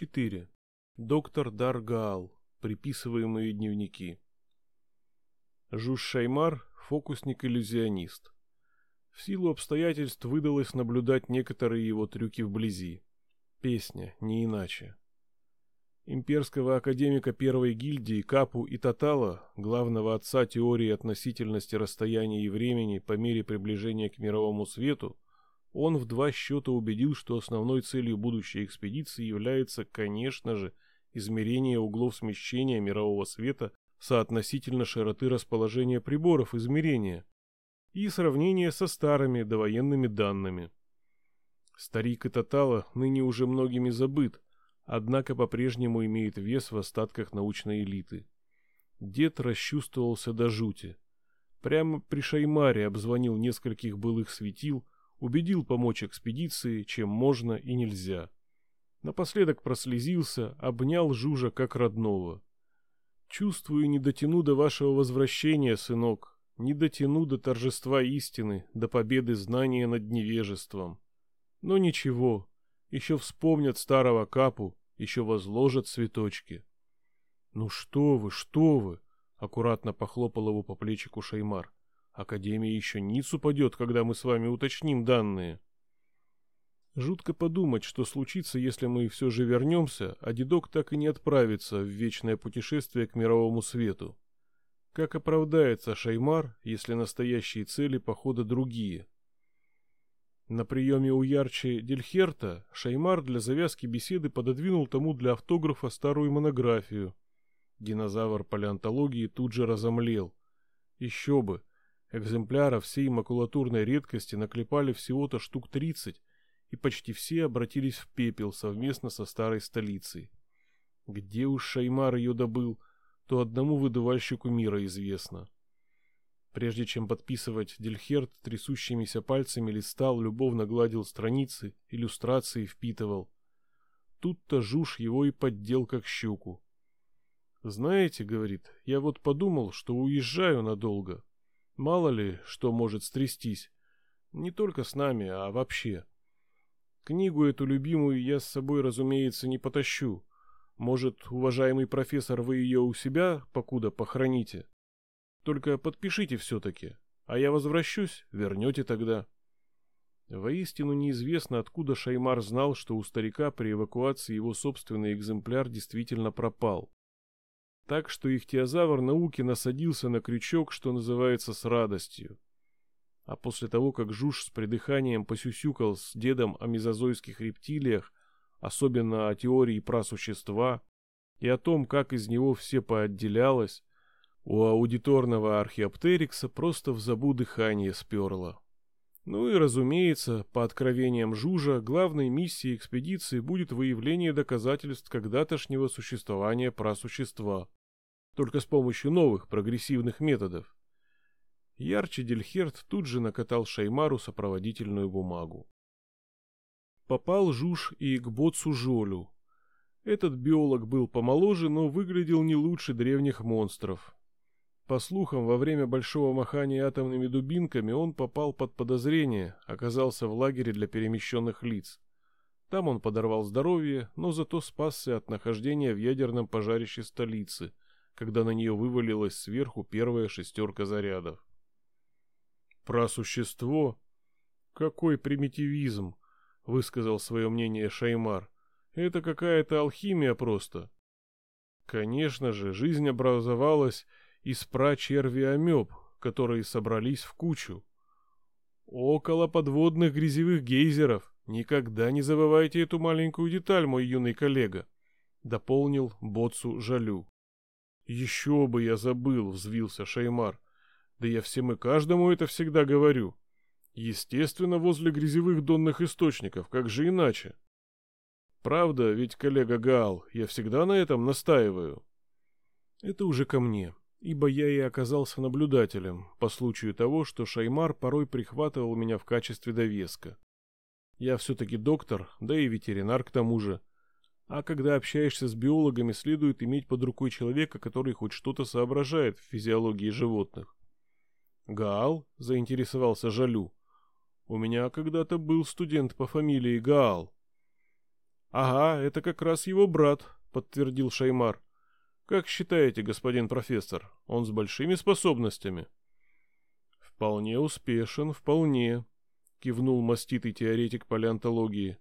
4. Доктор Даргаал. Приписываемые дневники. Жуж Шаймар – фокусник-иллюзионист. В силу обстоятельств выдалось наблюдать некоторые его трюки вблизи. Песня, не иначе. Имперского академика первой гильдии Капу и Татала, главного отца теории относительности расстояния и времени по мере приближения к мировому свету, он в два счета убедил, что основной целью будущей экспедиции является, конечно же, измерение углов смещения мирового света соотносительно широты расположения приборов измерения и сравнение со старыми довоенными данными. Старик и Татала ныне уже многими забыт, однако по-прежнему имеет вес в остатках научной элиты. Дед расчувствовался до жути. Прямо при Шаймаре обзвонил нескольких былых светил, убедил помочь экспедиции, чем можно и нельзя. Напоследок прослезился, обнял Жужа как родного. «Чувствую, не дотяну до вашего возвращения, сынок, не дотяну до торжества истины, до победы знания над невежеством. Но ничего, еще вспомнят старого капу, еще возложат цветочки». «Ну что вы, что вы!» — аккуратно похлопал его по плечику Шаймар. Академия еще ниц упадет, когда мы с вами уточним данные. Жутко подумать, что случится, если мы все же вернемся, а дедок так и не отправится в вечное путешествие к мировому свету. Как оправдается Шаймар, если настоящие цели похода другие? На приеме у Ярче Дельхерта Шаймар для завязки беседы пододвинул тому для автографа старую монографию. Динозавр палеонтологии тут же разомлел. Еще бы, Экземпляров всей макулатурной редкости наклепали всего-то штук 30, и почти все обратились в пепел совместно со старой столицей. Где уж Шаймар ее добыл, то одному выдувальщику мира известно. Прежде чем подписывать, Дельхерт трясущимися пальцами листал, любовно гладил страницы, иллюстрации впитывал. Тут-то жуж его и поддел как щуку. «Знаете, — говорит, — я вот подумал, что уезжаю надолго, Мало ли, что может стрястись. Не только с нами, а вообще. Книгу эту любимую я с собой, разумеется, не потащу. Может, уважаемый профессор, вы ее у себя покуда похороните? Только подпишите все-таки, а я возвращусь, вернете тогда. Воистину неизвестно, откуда Шаймар знал, что у старика при эвакуации его собственный экземпляр действительно пропал. Так что ихтиозавр науки насадился на крючок, что называется, с радостью. А после того, как Жуж с придыханием посюсюкал с дедом о мезозойских рептилиях, особенно о теории прасущества, и о том, как из него все поотделялось, у аудиторного археоптерикса просто в забу дыхание сперло. Ну и, разумеется, по откровениям Жужа, главной миссией экспедиции будет выявление доказательств когда-тошнего существования прасущества только с помощью новых прогрессивных методов. Ярче Дельхерт тут же накатал Шаймару сопроводительную бумагу. Попал Жуж и к Боцу Жолю. Этот биолог был помоложе, но выглядел не лучше древних монстров. По слухам, во время большого махания атомными дубинками он попал под подозрение, оказался в лагере для перемещенных лиц. Там он подорвал здоровье, но зато спасся от нахождения в ядерном пожарище столицы – когда на нее вывалилась сверху первая шестерка зарядов. «Про существо? Какой примитивизм!» — высказал свое мнение Шаймар. «Это какая-то алхимия просто». Конечно же, жизнь образовалась из прачерви амеб, которые собрались в кучу. Около подводных грязевых гейзеров. Никогда не забывайте эту маленькую деталь, мой юный коллега, дополнил Боцу Жалю. «Еще бы я забыл», — взвился Шаймар. «Да я всем и каждому это всегда говорю. Естественно, возле грязевых донных источников, как же иначе?» «Правда, ведь, коллега Гаал, я всегда на этом настаиваю». «Это уже ко мне, ибо я и оказался наблюдателем по случаю того, что Шаймар порой прихватывал меня в качестве довеска. Я все-таки доктор, да и ветеринар к тому же, а когда общаешься с биологами, следует иметь под рукой человека, который хоть что-то соображает в физиологии животных. Гаал заинтересовался Жалю. У меня когда-то был студент по фамилии Гаал. Ага, это как раз его брат, подтвердил Шаймар. Как считаете, господин профессор, он с большими способностями? Вполне успешен, вполне, кивнул маститый теоретик палеонтологии.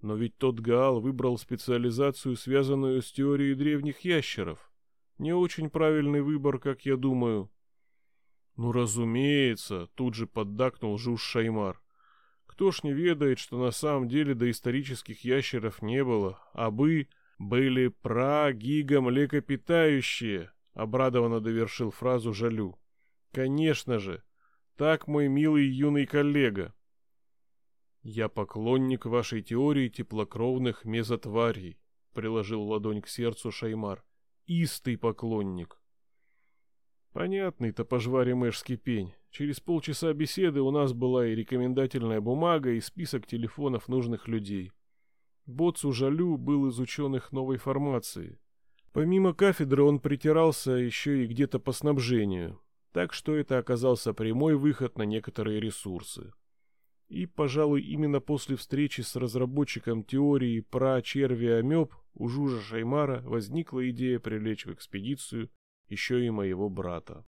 Но ведь тот Гаал выбрал специализацию, связанную с теорией древних ящеров. Не очень правильный выбор, как я думаю. Ну, разумеется, тут же поддакнул Жуж Шаймар. Кто ж не ведает, что на самом деле доисторических ящеров не было, а бы были пра-гига-млекопитающие, обрадованно довершил фразу Жалю. Конечно же, так, мой милый юный коллега. Я поклонник вашей теории теплокровных мезотварей, приложил ладонь к сердцу Шаймар. Истый поклонник. Понятный-то пожваримэшский пень. Через полчаса беседы у нас была и рекомендательная бумага, и список телефонов нужных людей. Боцу Жалю был из ученых новой формации. Помимо кафедры он притирался еще и где-то по снабжению, так что это оказался прямой выход на некоторые ресурсы. И, пожалуй, именно после встречи с разработчиком теории про черви амеб у Жужа Шаймара возникла идея привлечь в экспедицию еще и моего брата.